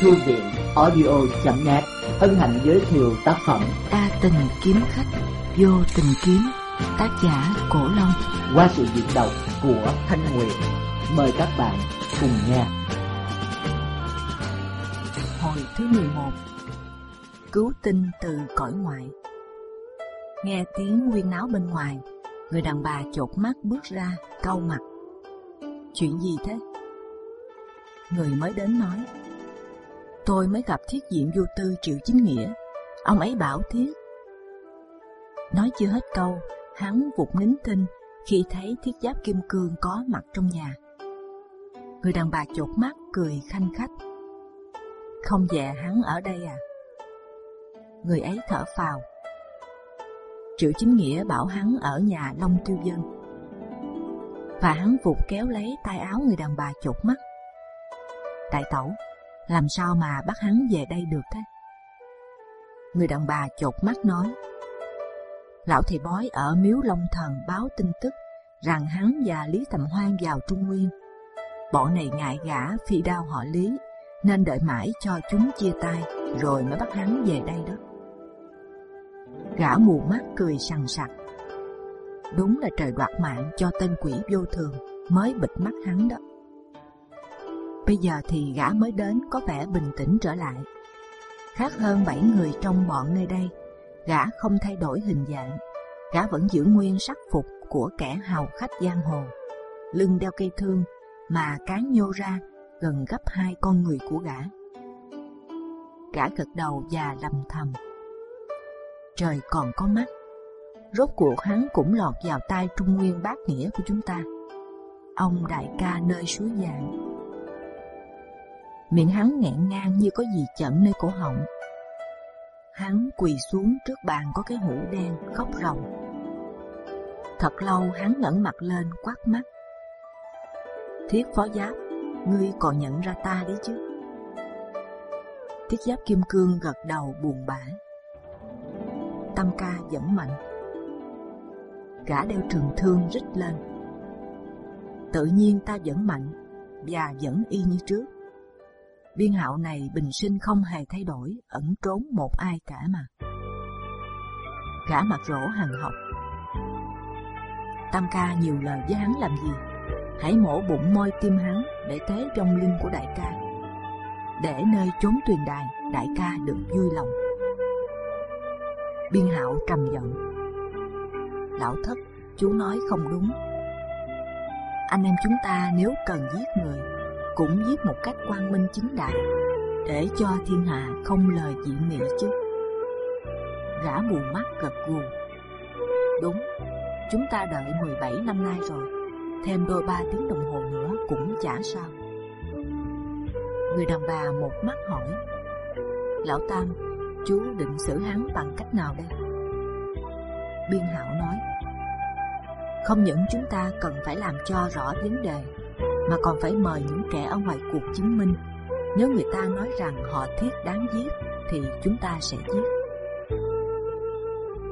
Thư viện audio.net hân hạnh giới thiệu tác phẩm A tình kiếm khách vô tình kiếm tác giả cổ long qua sự diễn đọc của Thanh Nguyệt. Mời các bạn cùng nghe. Hồi thứ 11 Cứu tinh từ cõi ngoại Nghe tiếng huyên náo bên ngoài, người đàn bà chột mắt bước ra, cau mặt. Chuyện gì thế? Người mới đến nói Tôi mới gặp thiết diện du tư Triệu Chính Nghĩa. Ông ấy bảo thiết. Nói chưa hết câu, hắn vụt nín thinh khi thấy thiết giáp kim cương có mặt trong nhà. Người đàn bà chột mắt cười khanh khách. Không dè hắn ở đây à? Người ấy thở phào. Triệu Chính Nghĩa bảo hắn ở nhà Long Tiêu Dân. Và hắn vụt kéo lấy tay áo người đàn bà chột mắt. Đại tẩu, làm sao mà bắt hắn về đây được thế? Người đàn bà chột mắt nói, lão thầy bói ở miếu Long Thần báo tin tức rằng hắn và Lý Tầm Hoan vào Trung Nguyên. Bọn này ngại gã phi đao họ Lý, nên đợi mãi cho chúng chia tay rồi mới bắt hắn về đây đó. Gã mù mắt cười sằng sặc. Đúng là trời đoạt mạng cho tên quỷ vô thường mới bịt mắt hắn đó. Bây giờ thì gã mới đến có vẻ bình tĩnh trở lại. Khác hơn bảy người trong bọn nơi đây, gã không thay đổi hình dạng, gã vẫn giữ nguyên sắc phục của kẻ hào khách giang hồ, lưng đeo cây thương mà cán nhô ra gần gấp hai con người của gã. Gã gật đầu và lầm thầm. Trời còn có mắt, rốt cuộc hắn cũng lọt vào tay trung nguyên bát nghĩa của chúng ta. Ông đại ca nơi suối vàng miệng hắn nghẹn ngang như có gì chậm nơi cổ họng. Hắn quỳ xuống trước bàn có cái hũ đen khóc ròng. Thật lâu hắn ngẩng mặt lên quát mắt. Thiết phó giáp, ngươi còn nhận ra ta đấy chứ? Thiết giáp kim cương gật đầu buồn bã. Tâm ca vẫn mạnh. Gã đeo trường thương rít lên. Tự nhiên ta vẫn mạnh và vẫn y như trước biên hạo này bình sinh không hề thay đổi, ẩn trốn một ai cả mà. Gã mặt rỗ hằng học. Tam ca nhiều lời với hắn làm gì? Hãy mổ bụng môi tim hắn để tế trong linh của đại ca. Để nơi chốn tuyền đài, đại ca được vui lòng. Biên hạo trầm giận. Lão thất, chú nói không đúng. Anh em chúng ta nếu cần giết người cũng giết một cách quang minh chính đại, để cho thiên hạ không lời dị nghị chứ. Gã mù mắt gật gù. Đúng, chúng ta đợi 17 năm nay rồi, thêm đôi ba tiếng đồng hồ nữa cũng chả sao. Người đàn bà một mắt hỏi, lão tam, chú định xử hắn bằng cách nào đây? Biên hảo nói, không những chúng ta cần phải làm cho rõ vấn đề mà còn phải mời những kẻ ở ngoài cuộc chứng minh. Nếu người ta nói rằng họ thiết đáng giết, thì chúng ta sẽ giết.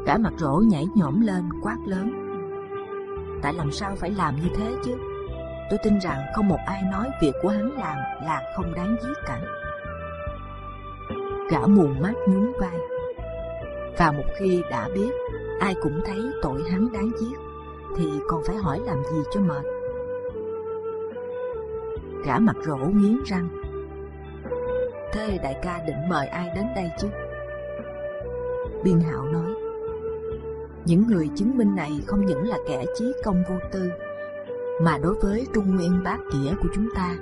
Cả mặt rỗ nhảy nhổm lên quát lớn. Tại làm sao phải làm như thế chứ? Tôi tin rằng không một ai nói việc của hắn làm là không đáng giết cả. Gã mù mắt nhún vai. Và một khi đã biết, ai cũng thấy tội hắn đáng giết, thì còn phải hỏi làm gì cho mệt gã mặt rỗ nghiến răng. Thế đại ca định mời ai đến đây chứ? Biên Hạo nói, những người chứng minh này không những là kẻ chí công vô tư, mà đối với trung nguyên bát nghĩa của chúng ta,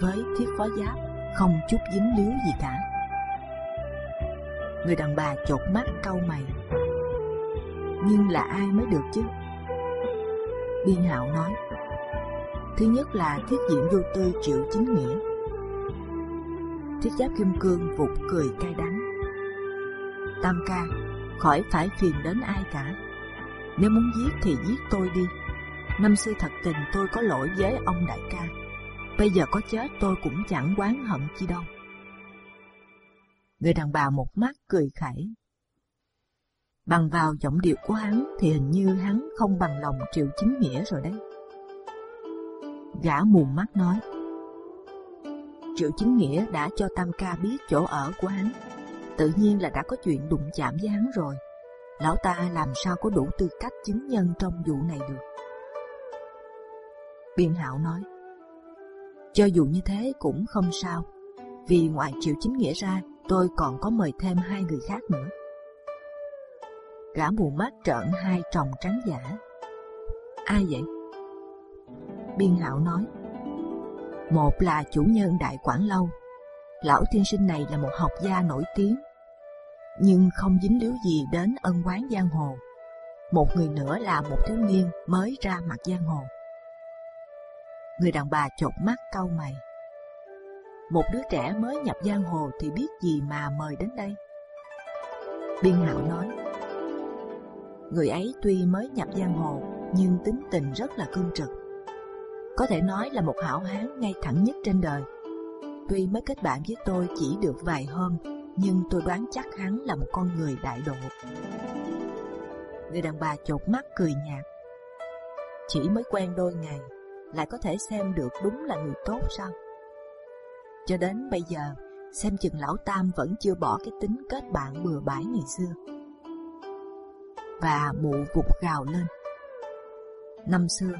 với thiết phó giáp không chút dính líu gì cả. Người đàn bà chột mắt cau mày. Nhưng là ai mới được chứ? Biên Hạo nói, Thứ nhất là thiết diện vô tư triệu chính nghĩa. Thiết giáp kim cương vụt cười cay đắng. Tam ca, khỏi phải phiền đến ai cả. Nếu muốn giết thì giết tôi đi. Năm xưa thật tình tôi có lỗi với ông đại ca. Bây giờ có chết tôi cũng chẳng oán hận chi đâu. Người đàn bà một mắt cười khẩy. Bằng vào giọng điệu của hắn thì hình như hắn không bằng lòng triệu chính nghĩa rồi đấy. Gã mù mắt nói. Triệu Chính Nghĩa đã cho Tam Ca biết chỗ ở của hắn, tự nhiên là đã có chuyện đụng chạm với hắn rồi. Lão ta làm sao có đủ tư cách chứng nhân trong vụ này được? Biên Hạo nói, cho dù như thế cũng không sao, vì ngoài Triệu Chính Nghĩa ra, tôi còn có mời thêm hai người khác nữa. Gã mù mắt trợn hai tròng trắng giả. Ai vậy? Biên Hạo nói, một là chủ nhân Đại Quảng Lâu, lão tiên sinh này là một học gia nổi tiếng, nhưng không dính líu gì đến ân quán giang hồ. Một người nữa là một thiếu niên mới ra mặt giang hồ. Người đàn bà chột mắt cau mày. Một đứa trẻ mới nhập giang hồ thì biết gì mà mời đến đây? Biên Hạo nói, người ấy tuy mới nhập giang hồ nhưng tính tình rất là cương trực có thể nói là một hảo hán ngay thẳng nhất trên đời. Tuy mới kết bạn với tôi chỉ được vài hôm, nhưng tôi đoán chắc hắn là một con người đại độ. Người đàn bà chột mắt cười nhạt. Chỉ mới quen đôi ngày, lại có thể xem được đúng là người tốt sao? Cho đến bây giờ, xem chừng lão tam vẫn chưa bỏ cái tính kết bạn bừa bãi ngày xưa. Và mụ vụt gào lên. Năm xưa,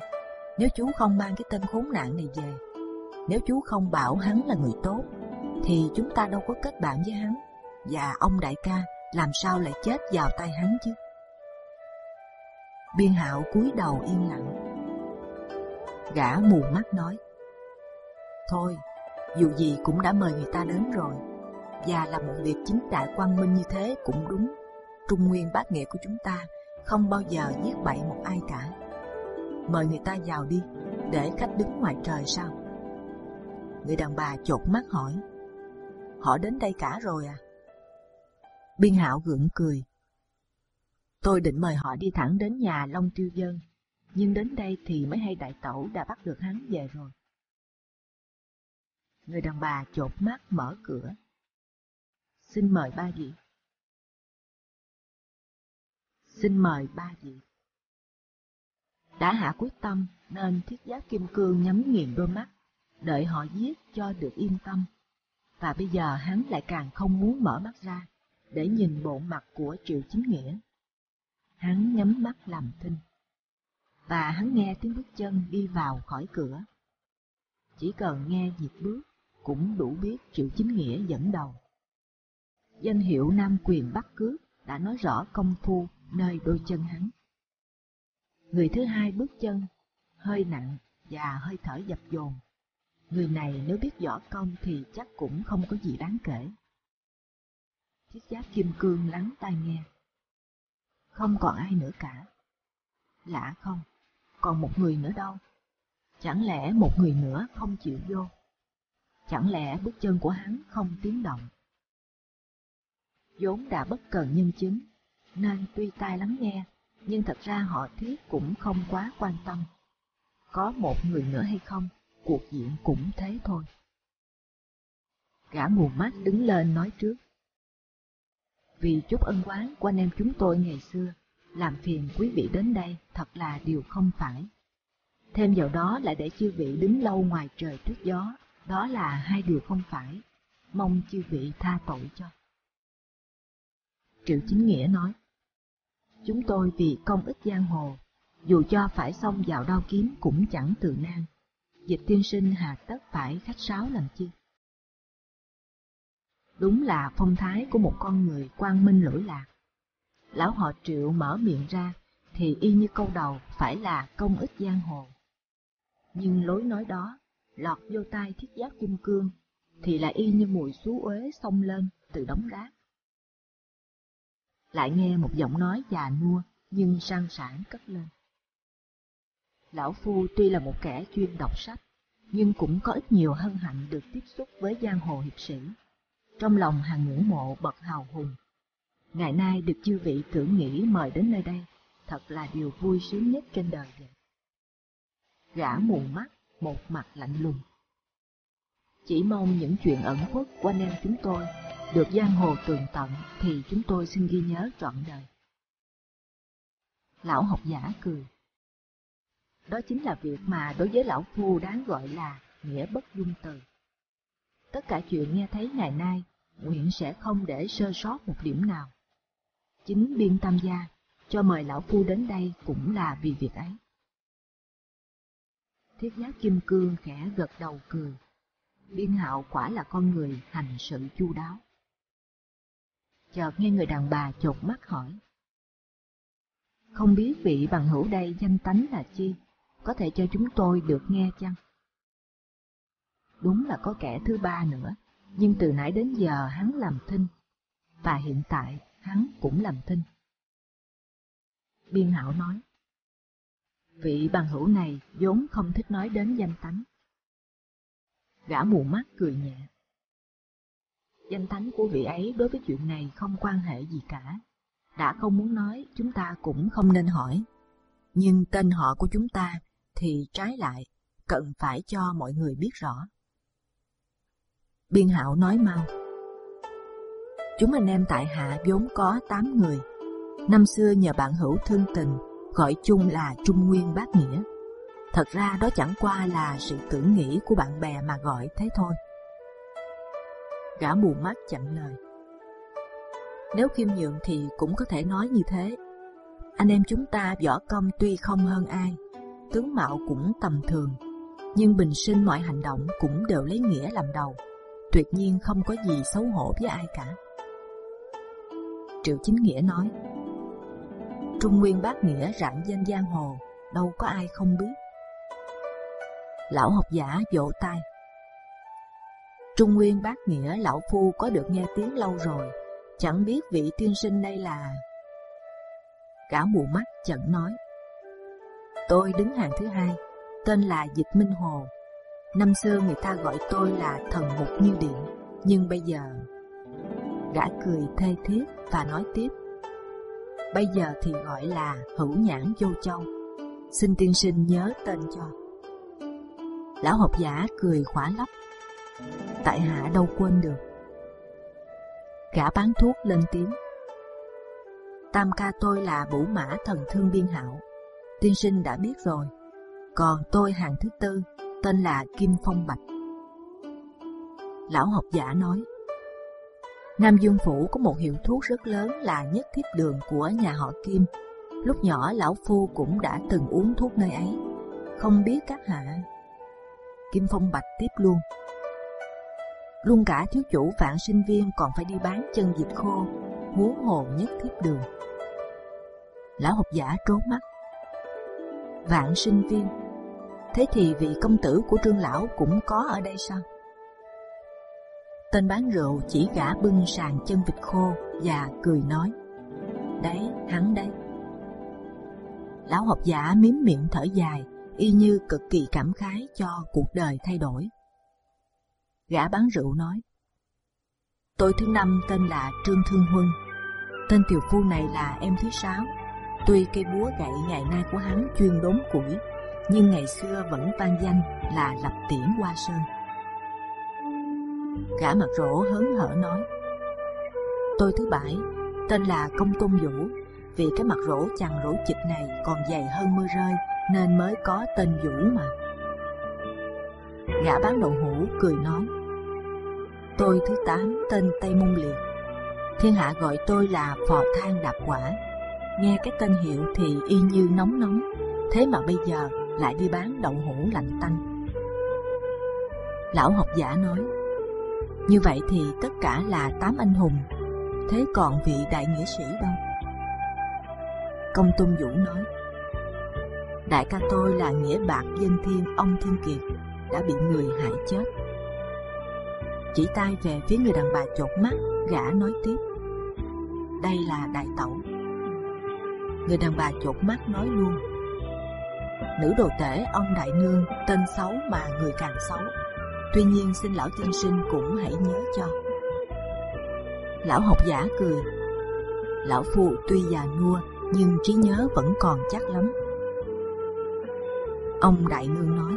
nếu chú không mang cái tên khốn nạn này về, nếu chú không bảo hắn là người tốt, thì chúng ta đâu có kết bạn với hắn. Và ông đại ca làm sao lại chết vào tay hắn chứ? Biên Hạo cúi đầu yên lặng. Gã mù mắt nói: thôi, dù gì cũng đã mời người ta đến rồi, và là một việc chính đại quang minh như thế cũng đúng. Trung nguyên bát nghệ của chúng ta không bao giờ giết bậy một ai cả mời người ta vào đi, để khách đứng ngoài trời sao? Người đàn bà chột mắt hỏi, họ đến đây cả rồi à? Biên Hạo gượng cười. Tôi định mời họ đi thẳng đến nhà Long Tiêu Dân, nhưng đến đây thì mới hay đại tẩu đã bắt được hắn về rồi. Người đàn bà chột mắt mở cửa. Xin mời ba vị. Xin mời ba vị đã hạ quyết tâm nên thiết giáp kim cương nhắm nghiền đôi mắt, đợi họ giết cho được yên tâm. Và bây giờ hắn lại càng không muốn mở mắt ra để nhìn bộ mặt của Triệu Chính Nghĩa. Hắn nhắm mắt làm thinh, và hắn nghe tiếng bước chân đi vào khỏi cửa. Chỉ cần nghe nhịp bước cũng đủ biết Triệu Chính Nghĩa dẫn đầu. Danh hiệu Nam Quyền Bắc Cướp đã nói rõ công phu nơi đôi chân hắn. Người thứ hai bước chân, hơi nặng và hơi thở dập dồn. Người này nếu biết võ công thì chắc cũng không có gì đáng kể. Chiếc giáp kim cương lắng tai nghe. Không còn ai nữa cả. Lạ không, còn một người nữa đâu. Chẳng lẽ một người nữa không chịu vô? Chẳng lẽ bước chân của hắn không tiếng động? vốn đã bất cần nhân chứng, nên tuy tai lắng nghe nhưng thật ra họ thiết cũng không quá quan tâm. Có một người nữa hay không, cuộc diện cũng thế thôi. Gã mù mắt đứng lên nói trước. Vì chút ân quán của anh em chúng tôi ngày xưa, làm phiền quý vị đến đây thật là điều không phải. Thêm vào đó lại để chư vị đứng lâu ngoài trời trước gió, đó là hai điều không phải. Mong chư vị tha tội cho. Triệu Chính Nghĩa nói, Chúng tôi vì công ích giang hồ, dù cho phải xông vào đao kiếm cũng chẳng tự nan. Dịch tiên sinh hà tất phải khách sáo làm chi? Đúng là phong thái của một con người quang minh lỗi lạc. Lão họ triệu mở miệng ra thì y như câu đầu phải là công ích giang hồ. Nhưng lối nói đó lọt vô tai thiết giáp kim cương thì lại y như mùi xú uế xông lên từ đống rác lại nghe một giọng nói già nua nhưng sang sảng cất lên. Lão Phu tuy là một kẻ chuyên đọc sách, nhưng cũng có ít nhiều hân hạnh được tiếp xúc với giang hồ hiệp sĩ. Trong lòng hàng ngưỡng mộ bậc hào hùng. Ngày nay được chư vị tưởng nghĩ mời đến nơi đây, thật là điều vui sướng nhất trên đời vậy. Gã mù mắt, một mặt lạnh lùng. Chỉ mong những chuyện ẩn khuất quanh em chúng tôi được giang hồ tường tận thì chúng tôi xin ghi nhớ trọn đời. Lão học giả cười. Đó chính là việc mà đối với lão phu đáng gọi là nghĩa bất dung từ. Tất cả chuyện nghe thấy ngày nay, nguyện sẽ không để sơ sót một điểm nào. Chính biên tam gia cho mời lão phu đến đây cũng là vì việc ấy. Thiết giáp kim cương khẽ gật đầu cười. Biên hạo quả là con người hành sự chu đáo. Chợt nghe người đàn bà chột mắt hỏi. Không biết vị bằng hữu đây danh tánh là chi, có thể cho chúng tôi được nghe chăng? Đúng là có kẻ thứ ba nữa, nhưng từ nãy đến giờ hắn làm thinh, và hiện tại hắn cũng làm thinh. Biên hảo nói, vị bằng hữu này vốn không thích nói đến danh tánh. Gã mù mắt cười nhẹ. Danh thánh của vị ấy đối với chuyện này không quan hệ gì cả. Đã không muốn nói, chúng ta cũng không nên hỏi. Nhưng tên họ của chúng ta thì trái lại, cần phải cho mọi người biết rõ. Biên hạo nói mau. Chúng anh em tại hạ vốn có 8 người. Năm xưa nhờ bạn hữu thương tình, gọi chung là Trung Nguyên bát Nghĩa. Thật ra đó chẳng qua là sự tưởng nghĩ của bạn bè mà gọi thế thôi. Gã mù mắt chặn lời. Nếu khiêm nhượng thì cũng có thể nói như thế. Anh em chúng ta võ công tuy không hơn ai, tướng mạo cũng tầm thường, nhưng bình sinh mọi hành động cũng đều lấy nghĩa làm đầu, tuyệt nhiên không có gì xấu hổ với ai cả. Triệu Chính Nghĩa nói, Trung Nguyên Bác Nghĩa rạng danh giang hồ, đâu có ai không biết. Lão học giả vỗ tay. Trung Nguyên Bác Nghĩa lão phu có được nghe tiếng lâu rồi, chẳng biết vị tiên sinh đây là. Cả mù mắt chẳng nói. Tôi đứng hàng thứ hai, tên là Dịch Minh Hồ. Năm xưa người ta gọi tôi là thần mục như điện, nhưng bây giờ gã cười thê thiết và nói tiếp. Bây giờ thì gọi là hữu nhãn vô châu. Xin tiên sinh nhớ tên cho. Lão học giả cười khỏa lấp. Tại hạ đâu quên được. Gã bán thuốc lên tiếng. Tam ca tôi là bủ mã thần thương biên hạo. Tiên sinh đã biết rồi. Còn tôi hàng thứ tư, tên là Kim Phong Bạch. Lão học giả nói, Nam Dương Phủ có một hiệu thuốc rất lớn là nhất thiết đường của nhà họ Kim. Lúc nhỏ lão phu cũng đã từng uống thuốc nơi ấy. Không biết các hạ. Kim Phong Bạch tiếp luôn. Luôn cả thiếu chủ vạn sinh viên còn phải đi bán chân vịt khô, huống hồ nhất thiết đường. Lão học giả trốn mắt. Vạn sinh viên. Thế thì vị công tử của trương lão cũng có ở đây sao? Tên bán rượu chỉ gã bưng sàn chân vịt khô và cười nói: đấy, hắn đấy. Lão học giả miếm miệng thở dài, y như cực kỳ cảm khái cho cuộc đời thay đổi. Gã bán rượu nói: tôi thứ năm tên là Trương Thương Huân, tên tiểu phu này là em thứ sáu. Tuy cây búa gậy ngày nay của hắn chuyên đốn củi, nhưng ngày xưa vẫn vang danh là lập tiễn hoa sơn. Gã mặt rỗ hớn hở nói: tôi thứ bảy tên là Công Tôn Vũ, vì cái mặt rỗ chằng rỗ chịch này còn dày hơn mưa rơi nên mới có tên Vũ mà. Gã bán đậu hũ cười nói: tôi thứ tám tên Tây Môn Liệt, thiên hạ gọi tôi là phò than đạp quả. Nghe cái tên hiệu thì y như nóng nóng, thế mà bây giờ lại đi bán đậu hũ lạnh tanh. Lão học giả nói: như vậy thì tất cả là tám anh hùng, thế còn vị đại nghĩa sĩ đâu? Công Tôn Vũ nói, đại ca tôi là nghĩa bạc dân thiên ông Thiên Kiệt, đã bị người hại chết. Chỉ tay về phía người đàn bà chột mắt, gã nói tiếp, đây là đại tẩu. Người đàn bà chột mắt nói luôn, nữ đồ tể ông đại nương tên xấu mà người càng xấu Tuy nhiên xin lão tiên sinh cũng hãy nhớ cho. Lão học giả cười. Lão phụ tuy già nua nhưng trí nhớ vẫn còn chắc lắm. Ông đại nương nói.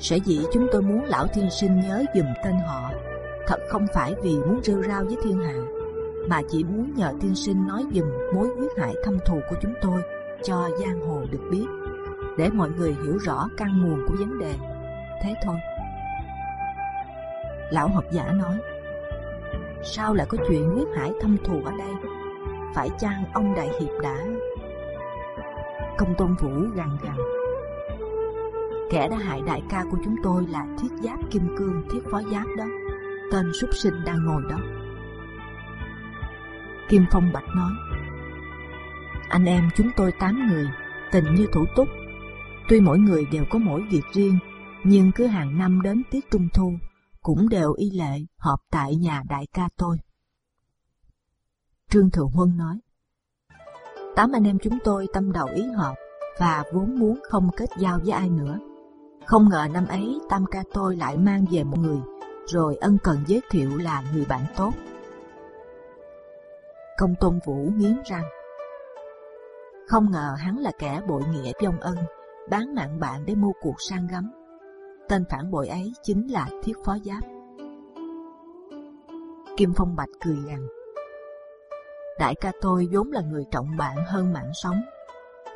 Sở dĩ chúng tôi muốn lão thiên sinh nhớ dùm tên họ, thật không phải vì muốn rêu rao với thiên hạ, mà chỉ muốn nhờ thiên sinh nói dùm mối huyết hại thâm thù của chúng tôi cho giang hồ được biết, để mọi người hiểu rõ căn nguồn của vấn đề. Thế thôi. Lão học giả nói, sao lại có chuyện huyết hải thâm thù ở đây? Phải chăng ông đại hiệp đã? Công tôn vũ gằn gằn. Kẻ đã hại đại ca của chúng tôi là thiết giáp kim cương thiết phó giáp đó. Tên súc sinh đang ngồi đó. Kim Phong Bạch nói, anh em chúng tôi tám người, tình như thủ túc. Tuy mỗi người đều có mỗi việc riêng, nhưng cứ hàng năm đến tiết trung thu cũng đều y lệ họp tại nhà đại ca tôi. Trương Thượng Huân nói, tám anh em chúng tôi tâm đầu ý hợp và vốn muốn không kết giao với ai nữa. Không ngờ năm ấy tam ca tôi lại mang về một người, rồi ân cần giới thiệu là người bạn tốt. Công Tôn Vũ nghiến răng, không ngờ hắn là kẻ bội nghĩa vong ân, bán mạng bạn để mua cuộc sang gấm. Tên phản bội ấy chính là Thiết Phó Giáp. Kim Phong Bạch cười rằng Đại ca tôi vốn là người trọng bạn hơn mạng sống.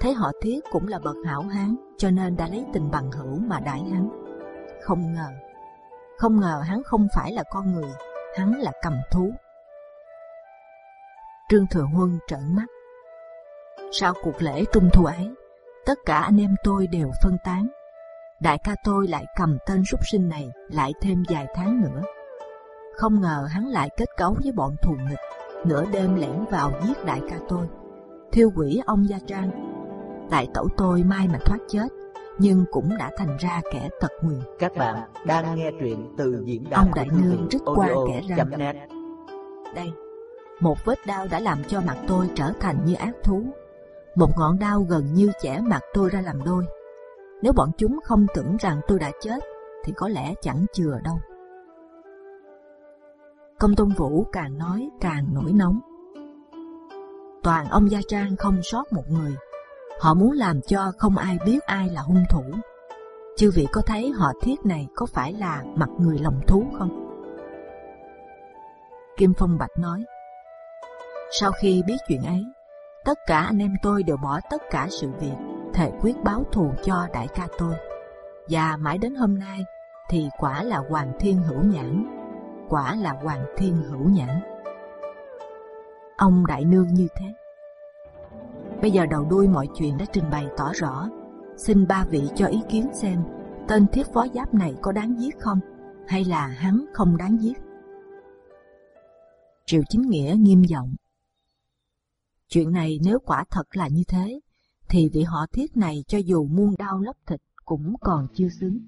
Thấy họ Thiết cũng là bậc hảo hán, cho nên đã lấy tình bằng hữu mà đãi hắn. Không ngờ, không ngờ hắn không phải là con người, hắn là cầm thú. Trương Thừa Huân trợn mắt. Sau cuộc lễ trung thu ấy, tất cả anh em tôi đều phân tán. Đại ca tôi lại cầm tên súc sinh này lại thêm vài tháng nữa. Không ngờ hắn lại kết cấu với bọn thù nghịch, nửa đêm lẻn vào giết đại ca tôi, thiêu quỷ ông gia trang. Đại tẩu tôi may mà thoát chết, nhưng cũng đã thành ra kẻ tật nguyền. Các bạn đang nghe truyện từ diễn đàn Ông đại nương rít qua kẻ răng. Đây, một vết đau đã làm cho mặt tôi trở thành như ác thú. Một ngọn đao gần như chẻ mặt tôi ra làm đôi. Nếu bọn chúng không tưởng rằng tôi đã chết, thì có lẽ chẳng chừa đâu. Công Tôn Vũ càng nói càng nổi nóng. Toàn ông Gia Trang không sót một người. Họ muốn làm cho không ai biết ai là hung thủ. Chư vị có thấy họ thiết này có phải là mặt người lòng thú không? Kim Phong Bạch nói. Sau khi biết chuyện ấy, tất cả anh em tôi đều bỏ tất cả sự việc, thề quyết báo thù cho đại ca tôi. Và mãi đến hôm nay thì quả là Hoàng Thiên Hữu Nhãn, quả là Hoàng Thiên Hữu Nhãn. Ông đại nương như thế. Bây giờ đầu đuôi mọi chuyện đã trình bày tỏ rõ. Xin ba vị cho ý kiến xem tên thiết phó giáp này có đáng giết không, hay là hắn không đáng giết. Triệu Chính Nghĩa nghiêm giọng. Chuyện này nếu quả thật là như thế, thì vị họ thiết này cho dù muôn đau lấp thịt cũng còn chưa xứng.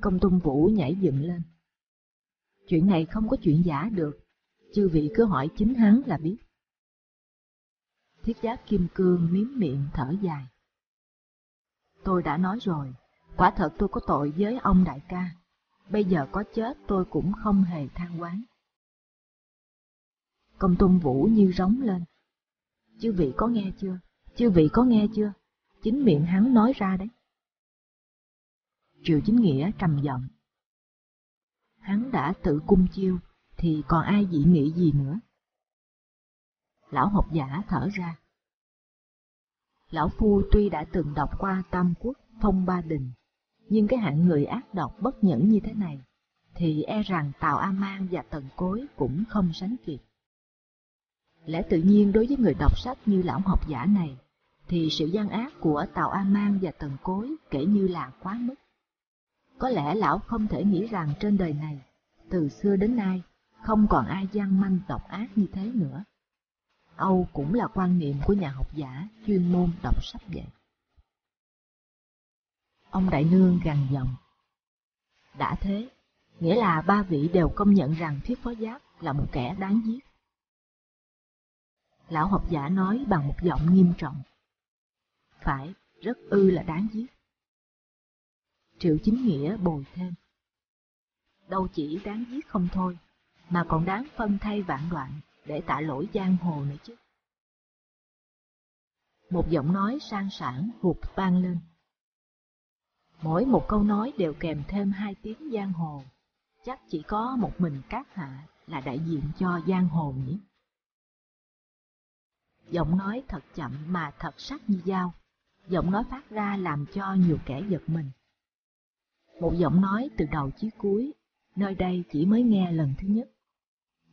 Công Tôn Vũ nhảy dựng lên. Chuyện này không có chuyện giả được, chư vị cứ hỏi chính hắn là biết. Thiết giáp kim cương miếm miệng thở dài. Tôi đã nói rồi, quả thật tôi có tội với ông đại ca. Bây giờ có chết tôi cũng không hề than quán. Công tôn vũ như rống lên. Chư vị có nghe chưa? Chư vị có nghe chưa? Chính miệng hắn nói ra đấy. Triệu Chính Nghĩa trầm giọng. Hắn đã tự cung chiêu, thì còn ai dị nghị gì nữa? Lão học giả thở ra. Lão Phu tuy đã từng đọc qua Tam Quốc, Phong Ba Đình, nhưng cái hạng người ác độc bất nhẫn như thế này, thì e rằng Tào A Mang và Tần Cối cũng không sánh kịp. Lẽ tự nhiên đối với người đọc sách như lão học giả này, thì sự gian ác của Tào A Mang và Tần Cối kể như là quá mức. Có lẽ lão không thể nghĩ rằng trên đời này, từ xưa đến nay, không còn ai gian manh độc ác như thế nữa. Âu cũng là quan niệm của nhà học giả chuyên môn đọc sách vậy. Ông Đại Nương gằn giọng. Đã thế, nghĩa là ba vị đều công nhận rằng Thiết Phó Giáp là một kẻ đáng giết. Lão học giả nói bằng một giọng nghiêm trọng. Phải, rất ư là đáng giết. Triệu chính nghĩa bồi thêm. Đâu chỉ đáng giết không thôi, mà còn đáng phân thay vạn đoạn để tạ lỗi giang hồ nữa chứ. Một giọng nói sang sảng hụt vang lên. Mỗi một câu nói đều kèm thêm hai tiếng giang hồ, chắc chỉ có một mình các hạ là đại diện cho giang hồ nhỉ. Giọng nói thật chậm mà thật sắc như dao, giọng nói phát ra làm cho nhiều kẻ giật mình. Một giọng nói từ đầu chí cuối, nơi đây chỉ mới nghe lần thứ nhất.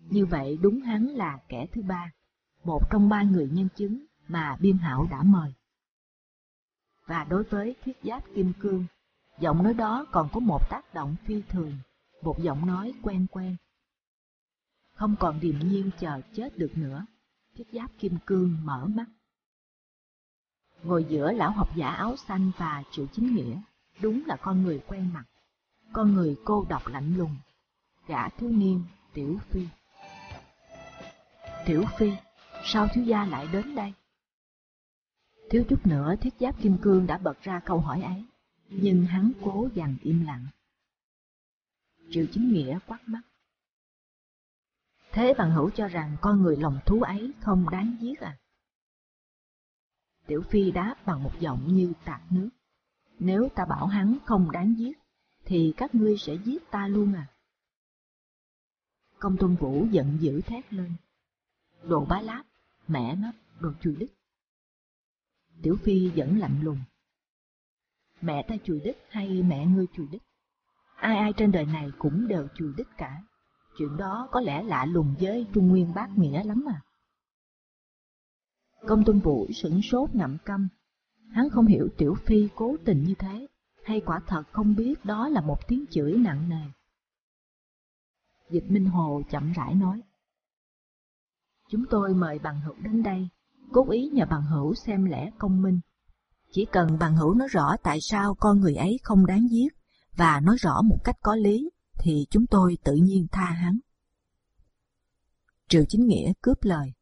Như vậy đúng hắn là kẻ thứ ba, một trong ba người nhân chứng mà biên hảo đã mời. Và đối với thiết giáp kim cương, giọng nói đó còn có một tác động phi thường, một giọng nói quen quen. Không còn điềm nhiên chờ chết được nữa, thiết giáp kim cương mở mắt. Ngồi giữa lão học giả áo xanh và triệu chính nghĩa, đúng là con người quen mặt, con người cô độc lạnh lùng, gã thiếu niên Tiểu Phi. Tiểu Phi, sao thiếu gia lại đến đây? Thiếu chút nữa thiết giáp kim cương đã bật ra câu hỏi ấy, nhưng hắn cố dằn im lặng. Triệu chính nghĩa quát mắt. Thế bằng hữu cho rằng con người lòng thú ấy không đáng giết à? Tiểu Phi đáp bằng một giọng như tạt nước. Nếu ta bảo hắn không đáng giết, thì các ngươi sẽ giết ta luôn à? Công tôn vũ giận dữ thét lên. Đồ bá láp, mẹ nó, đồ chùi đít Tiểu Phi vẫn lạnh lùng. Mẹ ta chùi đít hay mẹ ngươi chùi đít Ai ai trên đời này cũng đều chùi đít cả. Chuyện đó có lẽ lạ lùng với Trung Nguyên bác nghĩa lắm mà. Công tôn vũ sửng sốt ngậm câm. Hắn không hiểu Tiểu Phi cố tình như thế, hay quả thật không biết đó là một tiếng chửi nặng nề. Dịch Minh Hồ chậm rãi nói. Chúng tôi mời bằng hữu đến đây, cố ý nhờ bằng hữu xem lẽ công minh. Chỉ cần bằng hữu nói rõ tại sao con người ấy không đáng giết, và nói rõ một cách có lý, thì chúng tôi tự nhiên tha hắn. Triệu Chính Nghĩa cướp lời.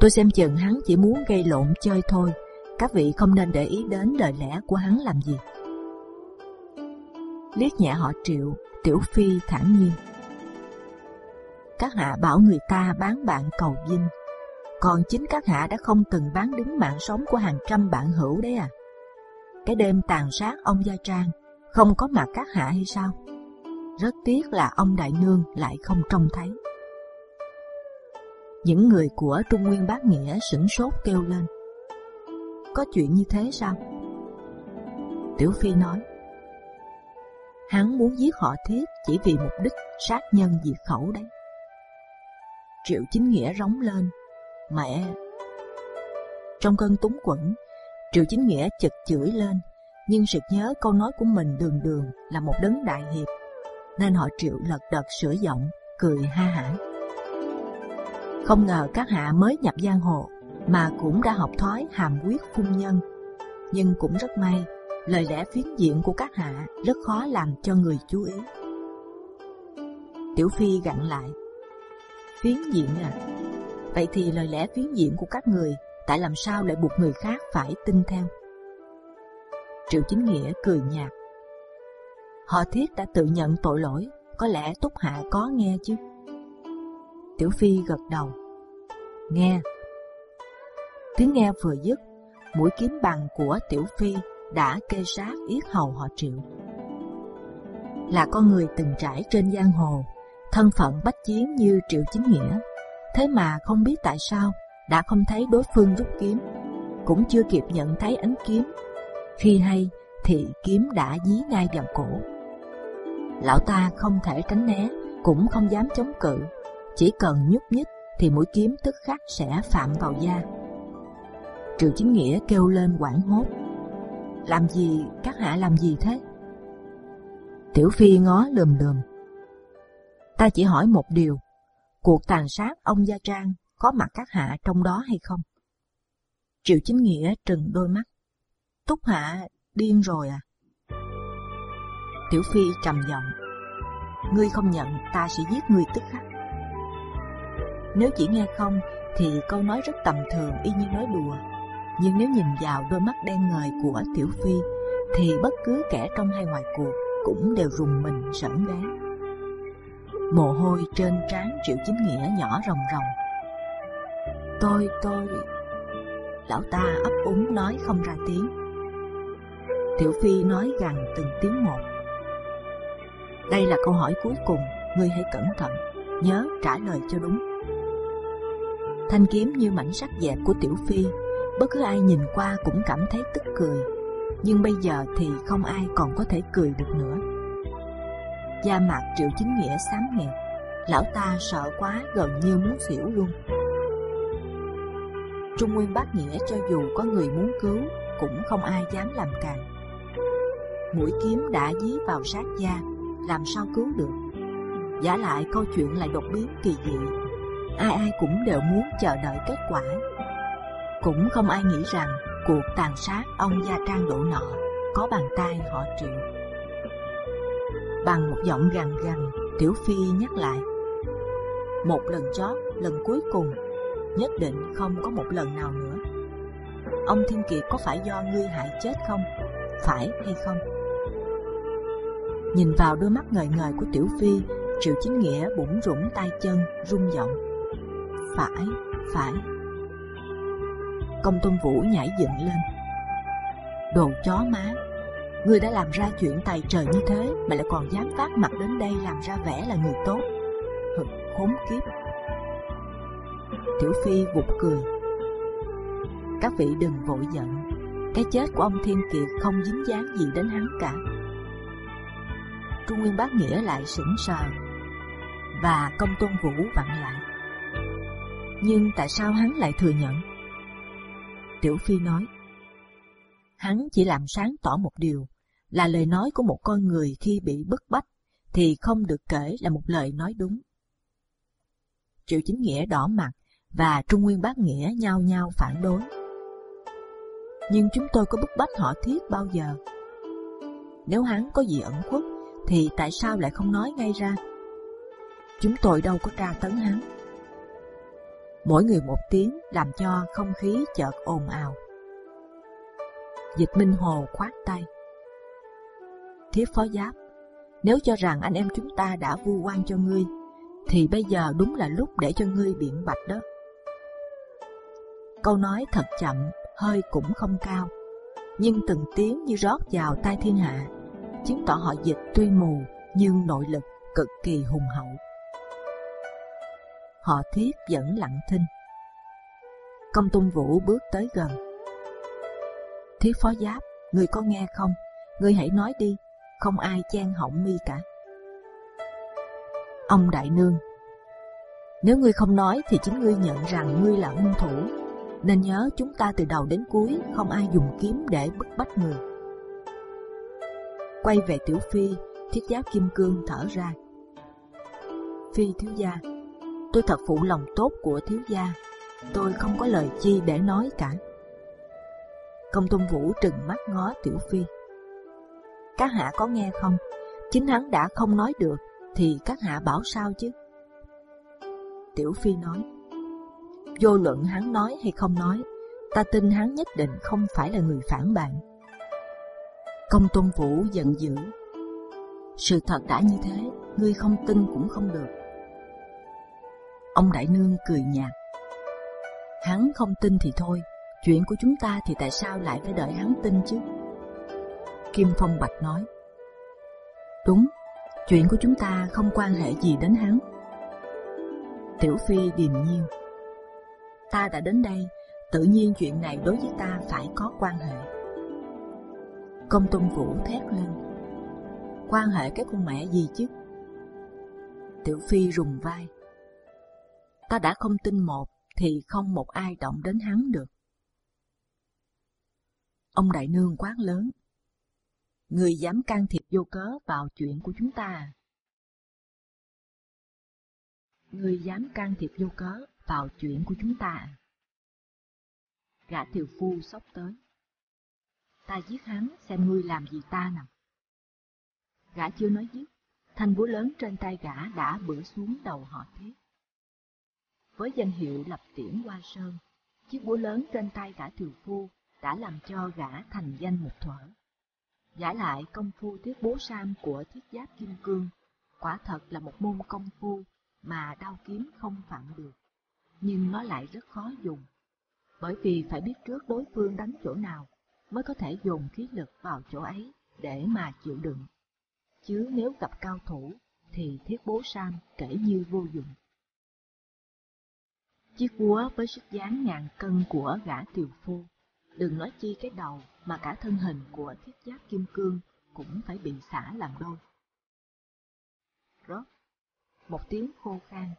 Tôi xem chừng hắn chỉ muốn gây lộn chơi thôi, các vị không nên để ý đến lời lẽ của hắn làm gì. Liếc nhẹ họ Triệu, Tiểu Phi thản nhiên. Các hạ bảo người ta bán bạn cầu vinh, còn chính các hạ đã không từng bán đứng mạng sống của hàng trăm bạn hữu đấy à? Cái đêm tàn sát ông Gia Trang không có mặt các hạ hay sao? Rất tiếc là ông Đại Nương lại không trông thấy. Những người của Trung Nguyên Bác Nghĩa sững sốt kêu lên. Có chuyện như thế sao? Tiểu Phi nói. Hắn muốn giết họ thiết chỉ vì mục đích sát nhân diệt khẩu đấy. Triệu Chính Nghĩa rống lên. Mẹ! Trong cơn túng quẫn, Triệu Chính Nghĩa chật chửi lên, nhưng sực nhớ câu nói của mình đường đường là một đấng đại hiệp, nên họ Triệu lật đật sửa giọng, cười ha hả. Không ngờ các hạ mới nhập giang hồ mà cũng đã học thói hàm quyết phun nhân, nhưng cũng rất may lời lẽ phiến diện của các hạ rất khó làm cho người chú ý. Tiểu Phi gặn lại, phiến diện à? Vậy thì lời lẽ phiến diện của các người tại làm sao lại buộc người khác phải tin theo? Triệu Chính Nghĩa cười nhạt. Họ thiết đã tự nhận tội lỗi, có lẽ Túc Hạ có nghe chứ? Tiểu Phi gật đầu. Nghe. Tiếng nghe vừa dứt, mũi kiếm bằng của Tiểu Phi đã kê sát yết hầu họ Triệu. Là con người từng trải trên giang hồ, thân phận bách chiến như Triệu Chính Nghĩa, thế mà không biết tại sao đã không thấy đối phương rút kiếm, cũng chưa kịp nhận thấy ánh kiếm. Khi hay thì kiếm đã dí ngay vào cổ. Lão ta không thể tránh né, cũng không dám chống cự, chỉ cần nhúc nhích thì mũi kiếm tức khắc sẽ phạm vào da. Triệu Chính Nghĩa kêu lên quảng hốt. Làm gì, các hạ làm gì thế? Tiểu Phi ngó lườm lườm. Ta chỉ hỏi một điều, cuộc tàn sát ông Gia Trang có mặt các hạ trong đó hay không? Triệu Chính Nghĩa trừng đôi mắt. Túc Hạ điên rồi à? Tiểu Phi trầm giọng. Ngươi không nhận, ta sẽ giết ngươi tức khắc. Nếu chỉ nghe không, thì câu nói rất tầm thường y như nói đùa. Nhưng nếu nhìn vào đôi mắt đen ngời của Tiểu Phi, thì bất cứ kẻ trong hay ngoài cuộc cũng đều rùng mình sởn đáng. Mồ hôi trên trán Triệu Chính Nghĩa nhỏ ròng ròng. Tôi, tôi... Lão ta ấp úng nói không ra tiếng. Tiểu Phi nói gần từng tiếng một. Đây là câu hỏi cuối cùng, ngươi hãy cẩn thận, nhớ trả lời cho đúng. Thanh kiếm như mảnh sắt dẹp của Tiểu Phi, bất cứ ai nhìn qua cũng cảm thấy tức cười. Nhưng bây giờ thì không ai còn có thể cười được nữa. Da mặt Triệu Chính Nghĩa xám nghẹt, lão ta sợ quá gần như muốn xỉu luôn. Trung Nguyên bác Nghĩa cho dù có người muốn cứu, cũng không ai dám làm càn Mũi kiếm đã dí vào sát da, làm sao cứu được? Giả lại câu chuyện lại đột biến kỳ dị, ai ai cũng đều muốn chờ đợi kết quả. Cũng không ai nghĩ rằng cuộc tàn sát ông Gia Trang đổ nọ có bàn tay họ Triệu. Bằng một giọng gằn gằn, Tiểu Phi nhắc lại. Một lần chót, lần cuối cùng, nhất định không có một lần nào nữa. Ông Thiên Kiệt có phải do ngươi hại chết không? Phải hay không? Nhìn vào đôi mắt ngời ngời của Tiểu Phi, Triệu Chính Nghĩa bủn rủn tay chân, rung giọng. Phải, phải. Công Tôn Vũ nhảy dựng lên. Đồ chó má, ngươi đã làm ra chuyện tài trời như thế mà lại còn dám phát mặt đến đây làm ra vẻ là người tốt. Hực khốn kiếp. Tiểu Phi vụt cười. Các vị đừng vội giận, cái chết của ông Thiên Kiệt không dính dáng gì đến hắn cả. Trung Nguyên Bác Nghĩa lại sững sờ và công tôn vũ vặn lại. Nhưng tại sao hắn lại thừa nhận? Tiểu Phi nói, hắn chỉ làm sáng tỏ một điều là lời nói của một con người khi bị bức bách thì không được kể là một lời nói đúng. Triệu Chính Nghĩa đỏ mặt và Trung Nguyên Bác Nghĩa nhao nhao phản đối. Nhưng chúng tôi có bức bách họ thiết bao giờ? Nếu hắn có gì ẩn khuất, thì tại sao lại không nói ngay ra? Chúng tôi đâu có tra tấn hắn. Mỗi người một tiếng làm cho không khí chợt ồn ào. Dịch Minh Hồ khoát tay. Thiếp phó giáp, nếu cho rằng anh em chúng ta đã vu oan cho ngươi, thì bây giờ đúng là lúc để cho ngươi biện bạch đó. Câu nói thật chậm, hơi cũng không cao, nhưng từng tiếng như rót vào tai thiên hạ, chứng tỏ họ dịch tuy mù nhưng nội lực cực kỳ hùng hậu. Họ thiết vẫn lặng thinh. Công tôn Vũ bước tới gần. Thiết phó giáp, người có nghe không? Người hãy nói đi, không ai chen họng mi cả. Ông đại nương, nếu ngươi không nói thì chính ngươi nhận rằng ngươi là hung thủ, nên nhớ chúng ta từ đầu đến cuối không ai dùng kiếm để bức bách người. Quay về tiểu phi, thiết giáp kim cương thở ra. Phi thiếu gia, tôi thật phụ lòng tốt của thiếu gia, tôi không có lời chi để nói cả. Công tôn vũ trừng mắt ngó tiểu phi. Các hạ có nghe không? Chính hắn đã không nói được, thì các hạ bảo sao chứ? Tiểu Phi nói, vô luận hắn nói hay không nói, ta tin hắn nhất định không phải là người phản bạn. Công Tôn Vũ giận dữ. Sự thật đã như thế, ngươi không tin cũng không được. Ông Đại Nương cười nhạt. Hắn không tin thì thôi, chuyện của chúng ta thì tại sao lại phải đợi hắn tin chứ? Kim Phong Bạch nói. Đúng, chuyện của chúng ta không quan hệ gì đến hắn. Tiểu Phi điềm nhiên. Ta đã đến đây, tự nhiên chuyện này đối với ta phải có quan hệ. Công Tôn Vũ thét lên. Quan hệ cái con mẹ gì chứ? Tiểu Phi rùng vai. Ta đã không tin một, thì không một ai động đến hắn được. Ông Đại Nương quát lớn. Người dám can thiệp vô cớ vào chuyện của chúng ta? Người dám can thiệp vô cớ vào chuyện của chúng ta? Gã thiều phu sốc tới. Ta giết hắn xem ngươi làm gì ta nào. Gã chưa nói dứt, thanh búa lớn trên tay gã đã bữa xuống đầu họ thiết. Với danh hiệu lập tiễn hoa sơn, chiếc búa lớn trên tay gã thiều phu đã làm cho gã thành danh một thuở giải lại công phu thiết bố sam của thiết giáp kim cương, quả thật là một môn công phu mà đao kiếm không phạm được, nhưng nó lại rất khó dùng, bởi vì phải biết trước đối phương đánh chỗ nào mới có thể dùng khí lực vào chỗ ấy để mà chịu đựng. Chứ nếu gặp cao thủ thì thiết bố sam kể như vô dụng. Chiếc búa với sức dáng ngàn cân của gã tiều phu, đừng nói chi cái đầu mà cả thân hình của thiết giáp kim cương cũng phải bị xả làm đôi. rớt. Một tiếng khô khan,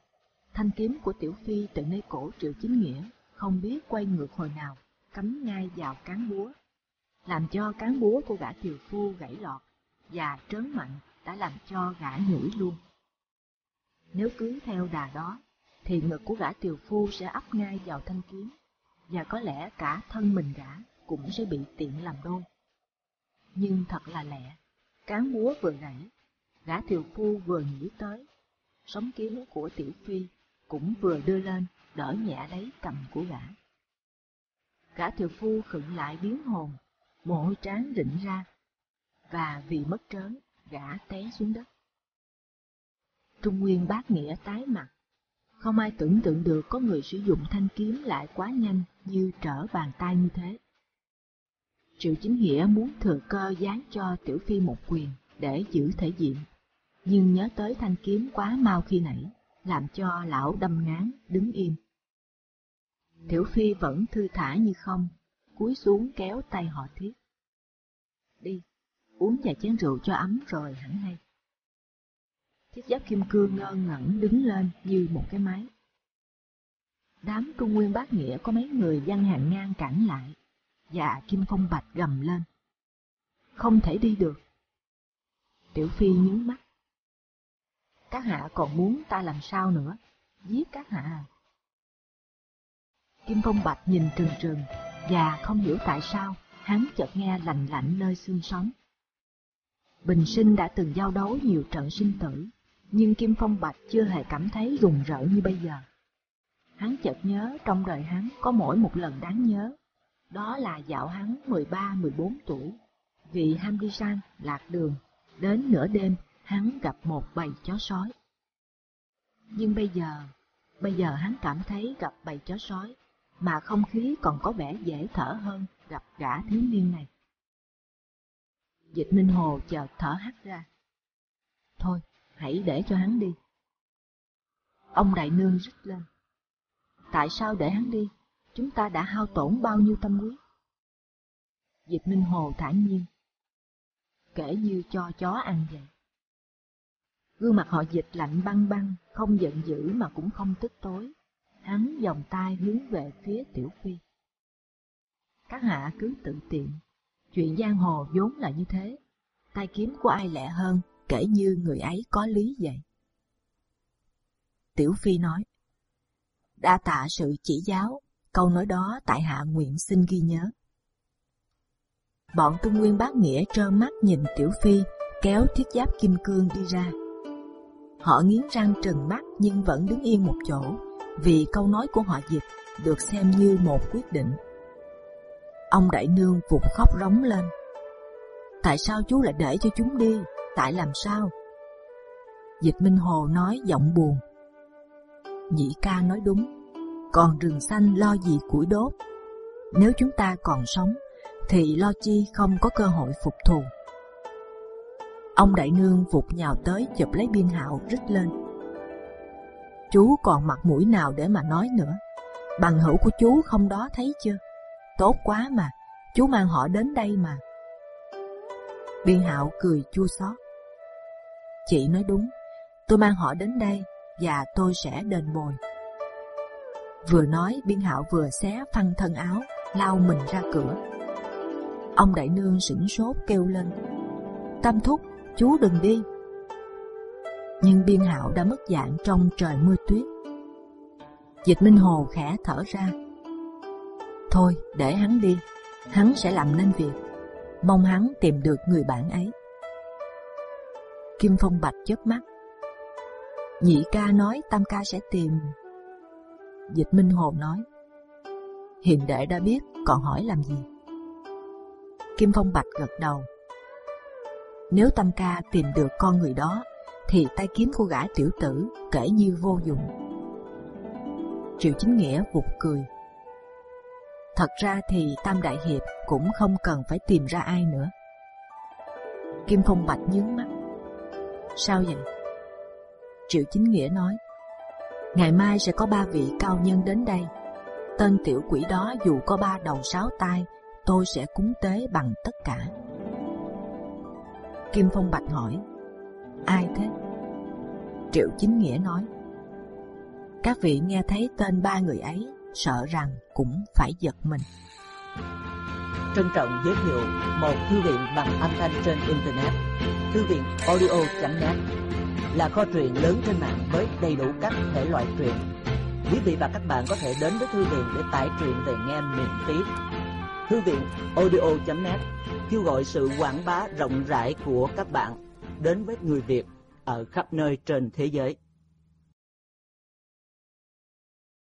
thanh kiếm của Tiểu Phi từ nơi cổ Triệu Chính Nghĩa không biết quay ngược hồi nào, cắm ngay vào cán búa, làm cho cán búa của gã tiều phu gãy lọt và trớn mạnh đã làm cho gã nhủi luôn. Nếu cứ theo đà đó, thì ngực của gã tiều phu sẽ ấp ngay vào thanh kiếm, và có lẽ cả thân mình gã cũng sẽ bị tiện làm đôi. Nhưng thật là lẹ, cán búa vừa gãy, gã thiều phu vừa nghĩ tới, sóng kiếm của tiểu phi cũng vừa đưa lên đỡ nhẹ lấy cầm của gã. Gã thiều phu khựng lại biến hồn, mồ hôi trán rịn ra, và vì mất trớn, gã té xuống đất. Trung Nguyên bác nghĩa tái mặt, không ai tưởng tượng được có người sử dụng thanh kiếm lại quá nhanh như trở bàn tay như thế. Triệu Chính Nghĩa muốn thừa cơ giáng cho Tiểu Phi một quyền để giữ thể diện, nhưng nhớ tới thanh kiếm quá mau khi nãy, làm cho lão đâm ngán, đứng im. Tiểu Phi vẫn thư thả như không, cúi xuống kéo tay họ thiết. Đi, uống vài chén rượu cho ấm rồi hẳn hay. Thiết giáp kim cương ngơ ngẩn đứng lên như một cái máy. Đám trung nguyên bát nghĩa có mấy người văn hàng ngang cản lại, dạ Kim Phong Bạch gầm lên. Không thể đi được. Tiểu Phi nhướng mắt. Các hạ còn muốn ta làm sao nữa? Giết các hạ? À? Kim Phong Bạch nhìn trừng trừng, và không hiểu tại sao hắn chợt nghe lạnh lạnh nơi xương sống. Bình sinh đã từng giao đấu nhiều trận sinh tử, nhưng Kim Phong Bạch chưa hề cảm thấy rùng rợn như bây giờ. Hắn chợt nhớ trong đời hắn có mỗi một lần đáng nhớ, đó là dạo hắn 13-14 tuổi, vì ham đi săn lạc đường, đến nửa đêm hắn gặp một bầy chó sói. Nhưng bây giờ, bây giờ hắn cảm thấy gặp bầy chó sói, mà không khí còn có vẻ dễ thở hơn gặp gã thiếu niên này. Dịch Minh Hồ chợt thở hắt ra. Thôi, hãy để cho hắn đi. Ông Đại Nương rít lên. Tại sao để hắn đi? Chúng ta đã hao tổn bao nhiêu tâm huyết? Dịch Minh Hồ thản nhiên. Kể như cho chó ăn vậy. Gương mặt họ dịch lạnh băng băng, không giận dữ mà cũng không tức tối. Hắn vòng tay hướng về phía Tiểu Phi. Các hạ cứ tự tiện, chuyện giang hồ vốn là như thế. Tay kiếm của ai lẹ hơn, kể như người ấy có lý vậy. Tiểu Phi nói, đa tạ sự chỉ giáo, câu nói đó tại hạ nguyện xin ghi nhớ. Bọn Trung Nguyên Bác Nghĩa trơ mắt nhìn Tiểu Phi kéo thiết giáp kim cương đi ra. Họ nghiến răng trừng mắt nhưng vẫn đứng yên một chỗ, vì câu nói của họ dịch được xem như một quyết định. Ông đại nương vụt khóc rống lên. Tại sao chú lại để cho chúng đi? Tại làm sao? Dịch Minh Hồ nói giọng buồn. Nhị ca nói đúng, còn rừng xanh lo gì củi đốt. Nếu chúng ta còn sống, thì lo chi không có cơ hội phục thù. Ông đại nương vụt nhào tới chụp lấy biên hạo rít lên. Chú còn mặt mũi nào để mà nói nữa? Bằng hữu của chú không đó thấy chưa? Tốt quá mà, chú mang họ đến đây mà. Biên hạo cười chua xót. Chị nói đúng, tôi mang họ đến đây và tôi sẽ đền bồi. Vừa nói biên hạo vừa xé phăng thân áo, lao mình ra cửa. Ông đại nương sững sốt kêu lên, "Tam thúc, chú đừng đi. Nhưng biên hạo đã mất dạng trong trời mưa tuyết. Dịch Minh Hồ khẽ thở ra. Thôi, để hắn đi, hắn sẽ làm nên việc. Mong hắn tìm được người bạn ấy. Kim Phong Bạch chớp mắt. Nhị ca nói Tam ca sẽ tìm. Dịch Minh Hồ nói. Hiền đệ đã biết, còn hỏi làm gì? Kim Phong Bạch gật đầu. Nếu Tam ca tìm được con người đó, thì tay kiếm của gã tiểu tử kể như vô dụng. Triệu Chính Nghĩa vụt cười. Thật ra thì Tam Đại Hiệp cũng không cần phải tìm ra ai nữa. Kim Phong Bạch nhướng mắt. Sao vậy? Triệu Chính Nghĩa nói. Ngày mai sẽ có ba vị cao nhân đến đây. Tên tiểu quỷ đó dù có ba đầu sáu tay, tôi sẽ cúng tế bằng tất cả. Kim Phong Bạch hỏi, ai thế? Triệu Chính Nghĩa nói. Các vị nghe thấy tên ba người ấy, sợ rằng cũng phải giật mình. Trân trọng giới thiệu một thư viện bằng âm thanh trên Internet, thư viện audio.net là kho truyện lớn trên mạng với đầy đủ các thể loại truyện. Quý vị và các bạn có thể đến với thư viện để tải truyện về nghe miễn phí. Thư viện audio.net kêu gọi sự quảng bá rộng rãi của các bạn đến với người Việt ở khắp nơi trên thế giới.